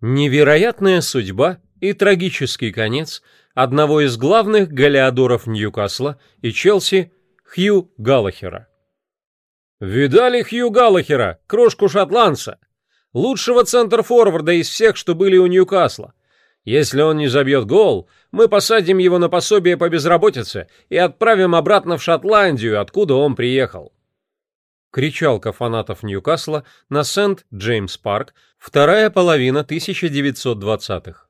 Невероятная судьба и трагический конец одного из главных галеадоров Ньюкасла и Челси Хью Галлахера. «Видали Хью Галлахера, крошку шотландца? Лучшего центр-форварда из всех, что были у Ньюкасла. Если он не забьет гол, мы посадим его на пособие по безработице и отправим обратно в Шотландию, откуда он приехал. Кричалка фанатов Ньюкасла на Сент-Джеймс-парк, вторая половина 1920-х.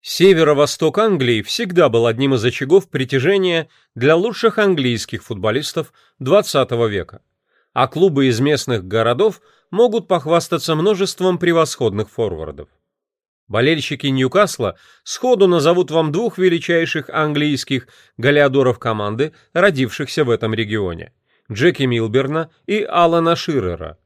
Северо-восток Англии всегда был одним из очагов притяжения для лучших английских футболистов XX века, а клубы из местных городов могут похвастаться множеством превосходных форвардов. Болельщики Ньюкасла сходу назовут вам двух величайших английских галеадоров команды, родившихся в этом регионе. Джеки Милберна и Алана Ширера.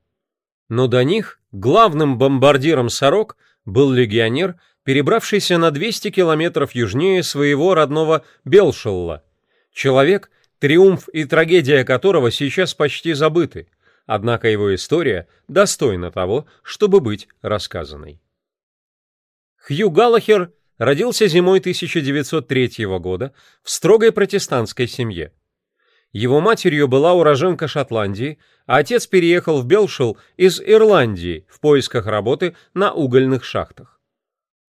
Но до них главным бомбардиром «Сорок» был легионер, перебравшийся на 200 километров южнее своего родного Белшелла. Человек, триумф и трагедия которого сейчас почти забыты, однако его история достойна того, чтобы быть рассказанной. Хью Галлахер родился зимой 1903 года в строгой протестантской семье. Его матерью была уроженка Шотландии, а отец переехал в Белшил из Ирландии в поисках работы на угольных шахтах.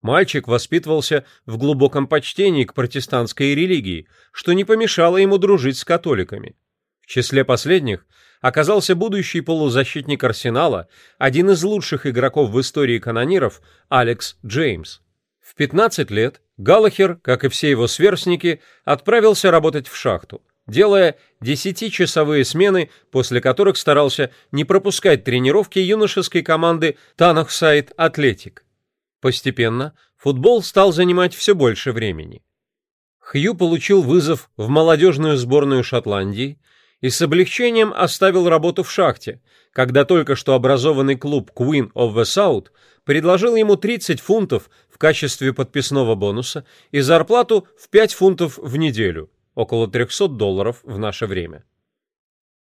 Мальчик воспитывался в глубоком почтении к протестантской религии, что не помешало ему дружить с католиками. В числе последних оказался будущий полузащитник Арсенала, один из лучших игроков в истории канониров, Алекс Джеймс. В 15 лет Галлахер, как и все его сверстники, отправился работать в шахту делая десятичасовые смены, после которых старался не пропускать тренировки юношеской команды Танахсайд Атлетик. Постепенно футбол стал занимать все больше времени. Хью получил вызов в молодежную сборную Шотландии и с облегчением оставил работу в шахте, когда только что образованный клуб Queen of the South предложил ему 30 фунтов в качестве подписного бонуса и зарплату в 5 фунтов в неделю – около 300 долларов в наше время.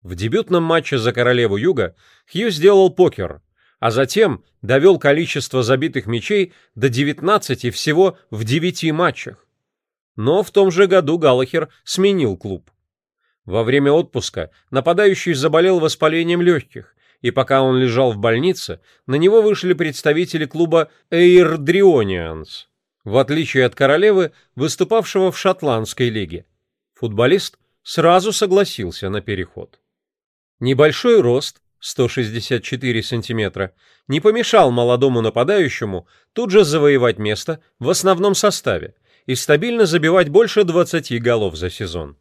В дебютном матче за королеву Юга Хью сделал покер, а затем довел количество забитых мячей до 19 всего в 9 матчах. Но в том же году Галлахер сменил клуб. Во время отпуска нападающий заболел воспалением легких, и пока он лежал в больнице, на него вышли представители клуба Эйрдрионианс, в отличие от королевы, выступавшего в шотландской лиге. Футболист сразу согласился на переход. Небольшой рост, 164 сантиметра, не помешал молодому нападающему тут же завоевать место в основном составе и стабильно забивать больше 20 голов за сезон.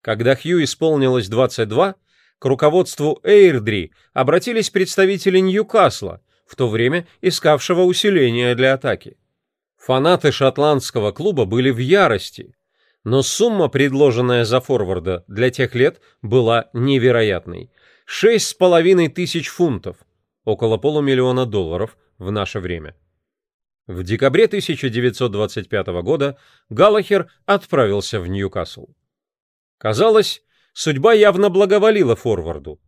Когда Хью исполнилось 22, к руководству Эйрдри обратились представители Ньюкасла, в то время искавшего усиления для атаки. Фанаты шотландского клуба были в ярости, но сумма, предложенная за форварда для тех лет, была невероятной. Шесть с половиной тысяч фунтов, около полумиллиона долларов в наше время. В декабре 1925 года Галлахер отправился в Ньюкасл. Казалось, судьба явно благоволила форварду.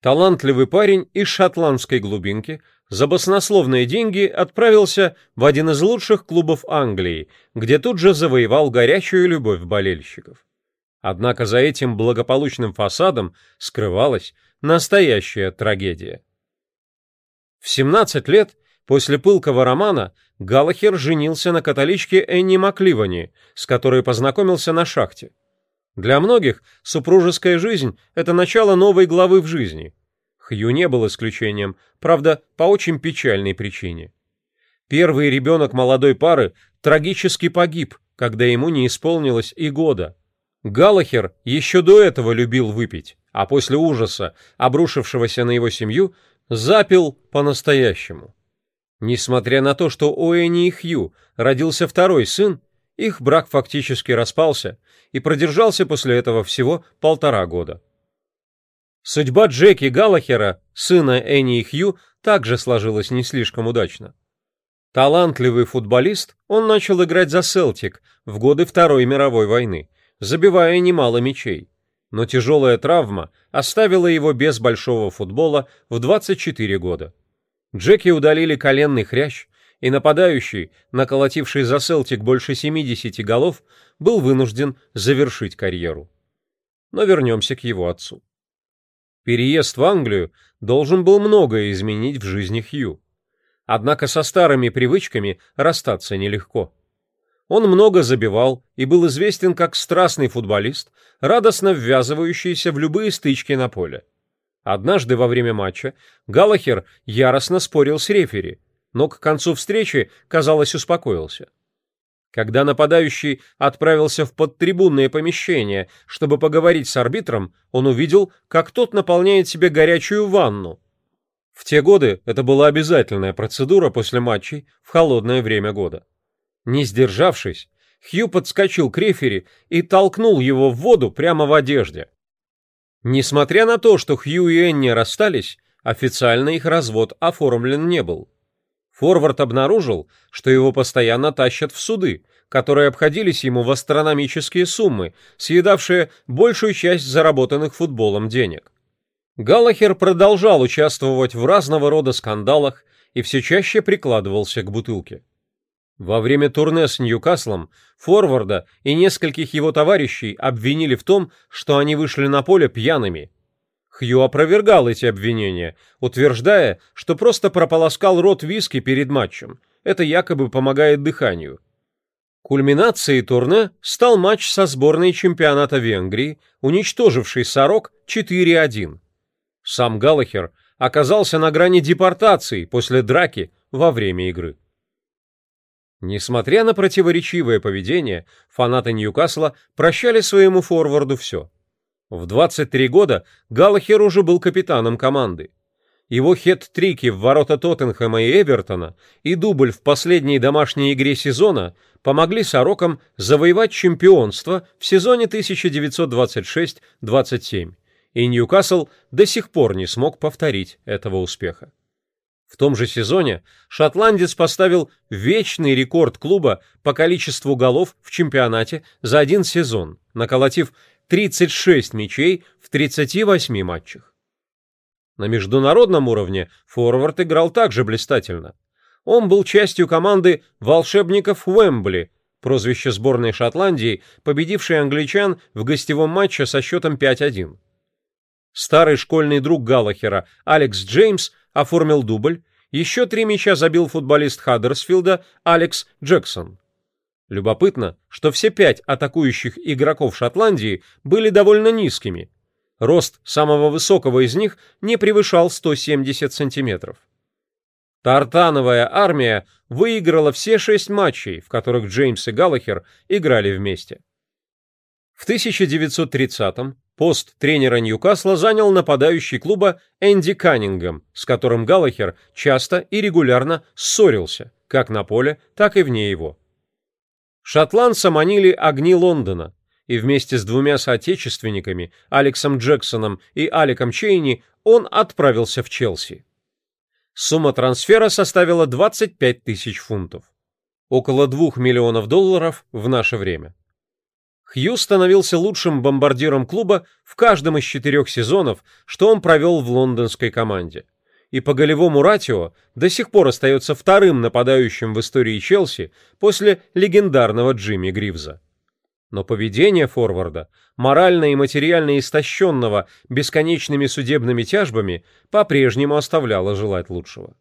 Талантливый парень из шотландской глубинки за баснословные деньги отправился в один из лучших клубов Англии, где тут же завоевал горячую любовь болельщиков. Однако за этим благополучным фасадом скрывалась настоящая трагедия. В 17 лет после пылкого романа Галлахер женился на католичке Энни Макливани, с которой познакомился на шахте. Для многих супружеская жизнь – это начало новой главы в жизни. Хью не был исключением, правда, по очень печальной причине. Первый ребенок молодой пары трагически погиб, когда ему не исполнилось и года. Галлахер еще до этого любил выпить, а после ужаса, обрушившегося на его семью, запил по-настоящему. Несмотря на то, что у Энни и Хью родился второй сын, их брак фактически распался и продержался после этого всего полтора года. Судьба Джеки Галлахера, сына Энни и Хью, также сложилась не слишком удачно. Талантливый футболист, он начал играть за Селтик в годы Второй мировой войны, забивая немало мячей. Но тяжелая травма оставила его без большого футбола в 24 года. Джеки удалили коленный хрящ, и нападающий, наколотивший за Селтик больше 70 голов, был вынужден завершить карьеру. Но вернемся к его отцу. Переезд в Англию должен был многое изменить в жизни Хью. Однако со старыми привычками расстаться нелегко. Он много забивал и был известен как страстный футболист, радостно ввязывающийся в любые стычки на поле. Однажды во время матча Галахер яростно спорил с рефери, но к концу встречи, казалось, успокоился. Когда нападающий отправился в подтрибунное помещение, чтобы поговорить с арбитром, он увидел, как тот наполняет себе горячую ванну. В те годы это была обязательная процедура после матчей в холодное время года. Не сдержавшись, Хью подскочил к рефери и толкнул его в воду прямо в одежде. Несмотря на то, что Хью и Энни расстались, официально их развод оформлен не был. Форвард обнаружил, что его постоянно тащат в суды, которые обходились ему в астрономические суммы, съедавшие большую часть заработанных футболом денег. Галлахер продолжал участвовать в разного рода скандалах и все чаще прикладывался к бутылке. Во время турне с Ньюкаслом Форварда и нескольких его товарищей обвинили в том, что они вышли на поле пьяными – Хью опровергал эти обвинения, утверждая, что просто прополоскал рот виски перед матчем. Это якобы помогает дыханию. Кульминацией турне стал матч со сборной чемпионата Венгрии, уничтоживший Сорок 4-1. Сам Галлахер оказался на грани депортации после драки во время игры. Несмотря на противоречивое поведение, фанаты Ньюкасла прощали своему форварду все – в 23 года Галлахер уже был капитаном команды. Его хет-трики в ворота Тоттенхэма и Эвертона и дубль в последней домашней игре сезона помогли Сорокам завоевать чемпионство в сезоне 1926-27, и Ньюкасл до сих пор не смог повторить этого успеха. В том же сезоне шотландец поставил вечный рекорд клуба по количеству голов в чемпионате за один сезон, наколотив 36 мячей в 38 матчах. На международном уровне форвард играл также блистательно. Он был частью команды «Волшебников Уэмбли», прозвище сборной Шотландии, победившей англичан в гостевом матче со счетом 5-1. Старый школьный друг Галлахера Алекс Джеймс оформил дубль, еще три мяча забил футболист Хаддерсфилда Алекс Джексон. Любопытно, что все пять атакующих игроков Шотландии были довольно низкими. Рост самого высокого из них не превышал 170 сантиметров. Тартановая армия выиграла все шесть матчей, в которых Джеймс и Галлахер играли вместе. В 1930-м пост тренера Ньюкасла занял нападающий клуба Энди Каннингем, с которым Галлахер часто и регулярно ссорился, как на поле, так и вне его. Шотландца манили огни Лондона, и вместе с двумя соотечественниками, Алексом Джексоном и Аликом Чейни, он отправился в Челси. Сумма трансфера составила 25 тысяч фунтов. Около 2 миллионов долларов в наше время. Хью становился лучшим бомбардиром клуба в каждом из четырех сезонов, что он провел в лондонской команде – и по голевому ратио до сих пор остается вторым нападающим в истории Челси после легендарного Джимми Гривза. Но поведение форварда, морально и материально истощенного бесконечными судебными тяжбами, по-прежнему оставляло желать лучшего.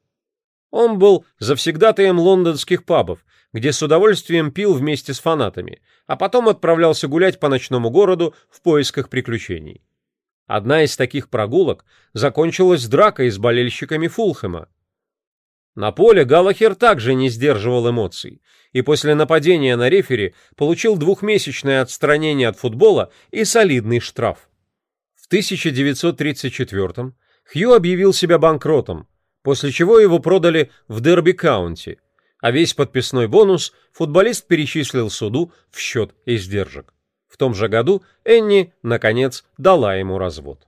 Он был завсегдатаем лондонских пабов, где с удовольствием пил вместе с фанатами, а потом отправлялся гулять по ночному городу в поисках приключений. Одна из таких прогулок закончилась дракой с болельщиками Фулхэма. На поле Галахер также не сдерживал эмоций и после нападения на рефери получил двухмесячное отстранение от футбола и солидный штраф. В 1934 Хью объявил себя банкротом, после чего его продали в Дерби-каунти, а весь подписной бонус футболист перечислил суду в счет издержек. В том же году Энни, наконец, дала ему развод.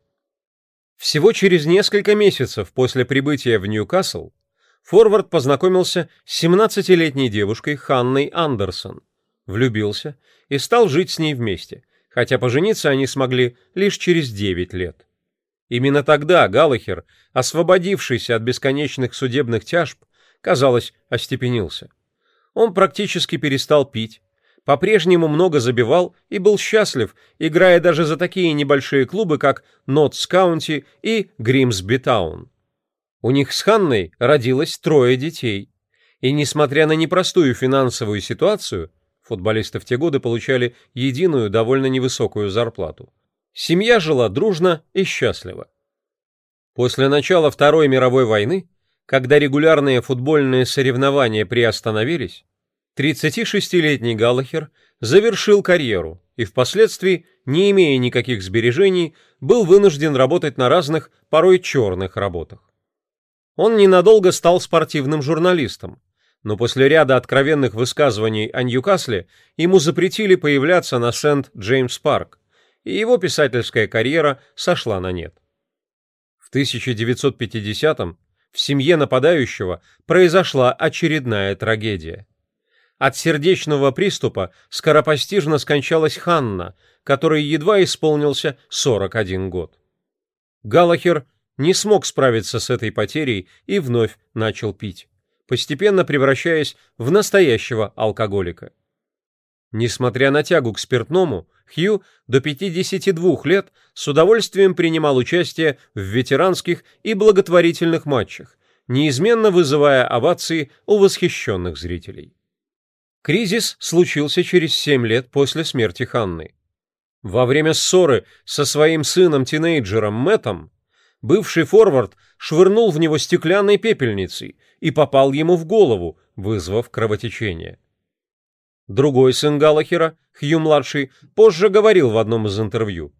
Всего через несколько месяцев после прибытия в Ньюкасл Форвард познакомился с 17-летней девушкой Ханной Андерсон, влюбился и стал жить с ней вместе, хотя пожениться они смогли лишь через 9 лет. Именно тогда Галлахер, освободившийся от бесконечных судебных тяжб, казалось, остепенился. Он практически перестал пить, по-прежнему много забивал и был счастлив, играя даже за такие небольшие клубы, как Нотс Каунти и Гримсби Таун. У них с Ханной родилось трое детей. И несмотря на непростую финансовую ситуацию, футболисты в те годы получали единую довольно невысокую зарплату. Семья жила дружно и счастливо. После начала Второй мировой войны, когда регулярные футбольные соревнования приостановились, 36-летний Галлахер завершил карьеру и впоследствии, не имея никаких сбережений, был вынужден работать на разных, порой черных работах. Он ненадолго стал спортивным журналистом, но после ряда откровенных высказываний о Ньюкасле ему запретили появляться на Сент-Джеймс-парк, и его писательская карьера сошла на нет. В 1950-м в семье нападающего произошла очередная трагедия. От сердечного приступа скоропостижно скончалась Ханна, которой едва исполнился 41 год. Галахер не смог справиться с этой потерей и вновь начал пить постепенно превращаясь в настоящего алкоголика. Несмотря на тягу к спиртному, Хью до 52 лет с удовольствием принимал участие в ветеранских и благотворительных матчах, неизменно вызывая овации у восхищенных зрителей. Кризис случился через 7 лет после смерти Ханны. Во время ссоры со своим сыном-тинейджером Мэттом бывший форвард швырнул в него стеклянной пепельницей и попал ему в голову, вызвав кровотечение. Другой сын Галахера, Хью-младший, позже говорил в одном из интервью.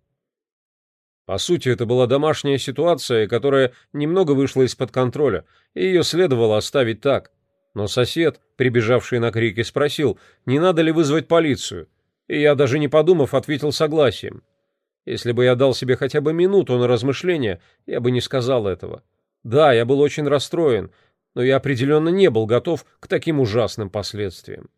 По сути, это была домашняя ситуация, которая немного вышла из-под контроля, и ее следовало оставить так. Но сосед, прибежавший на крики, спросил, не надо ли вызвать полицию, и я, даже не подумав, ответил согласием. Если бы я дал себе хотя бы минуту на размышление, я бы не сказал этого. Да, я был очень расстроен, но я определенно не был готов к таким ужасным последствиям.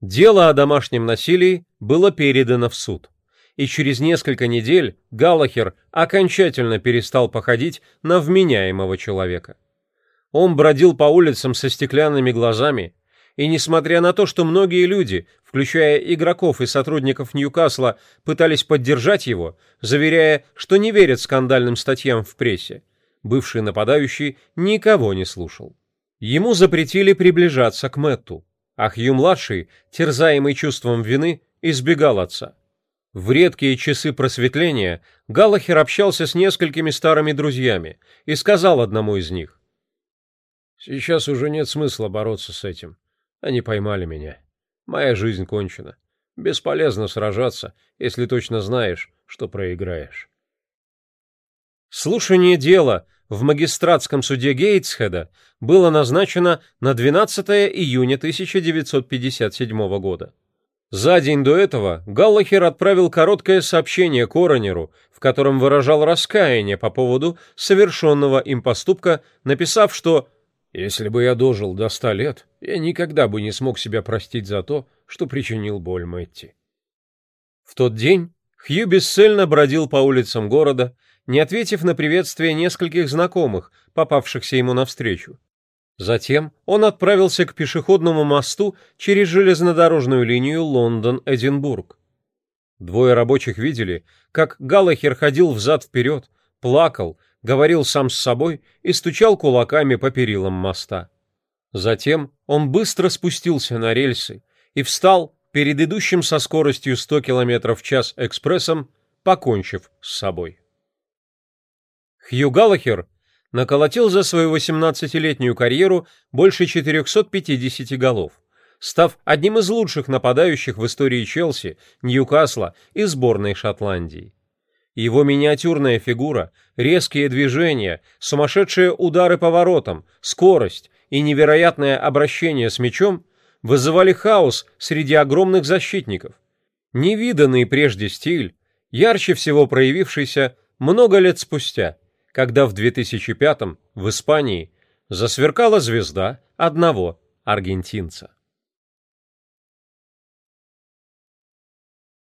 Дело о домашнем насилии было передано в суд, и через несколько недель Галлахер окончательно перестал походить на вменяемого человека. Он бродил по улицам со стеклянными глазами, и несмотря на то, что многие люди, включая игроков и сотрудников Ньюкасла, пытались поддержать его, заверяя, что не верят скандальным статьям в прессе, бывший нападающий никого не слушал. Ему запретили приближаться к Мэтту, а Хью-младший, терзаемый чувством вины, избегал отца. В редкие часы просветления Галлахер общался с несколькими старыми друзьями и сказал одному из них. «Сейчас уже нет смысла бороться с этим. Они поймали меня. Моя жизнь кончена. Бесполезно сражаться, если точно знаешь, что проиграешь. Слушание дела в магистратском суде Гейтсхеда было назначено на 12 июня 1957 года. За день до этого Галлахер отправил короткое сообщение Коронеру, в котором выражал раскаяние по поводу совершенного им поступка, написав, что если бы я дожил до ста лет, я никогда бы не смог себя простить за то, что причинил боль Мэтти. В тот день Хью бесцельно бродил по улицам города, не ответив на приветствие нескольких знакомых, попавшихся ему навстречу. Затем он отправился к пешеходному мосту через железнодорожную линию Лондон-Эдинбург. Двое рабочих видели, как Галлахер ходил взад-вперед, плакал говорил сам с собой и стучал кулаками по перилам моста. Затем он быстро спустился на рельсы и встал перед идущим со скоростью 100 км в час экспрессом, покончив с собой. Хью Галлахер наколотил за свою 18-летнюю карьеру больше 450 голов, став одним из лучших нападающих в истории Челси, Ньюкасла и сборной Шотландии. Его миниатюрная фигура, резкие движения, сумасшедшие удары по воротам, скорость и невероятное обращение с мячом вызывали хаос среди огромных защитников. Невиданный прежде стиль, ярче всего проявившийся много лет спустя, когда в 2005 в Испании засверкала звезда одного аргентинца.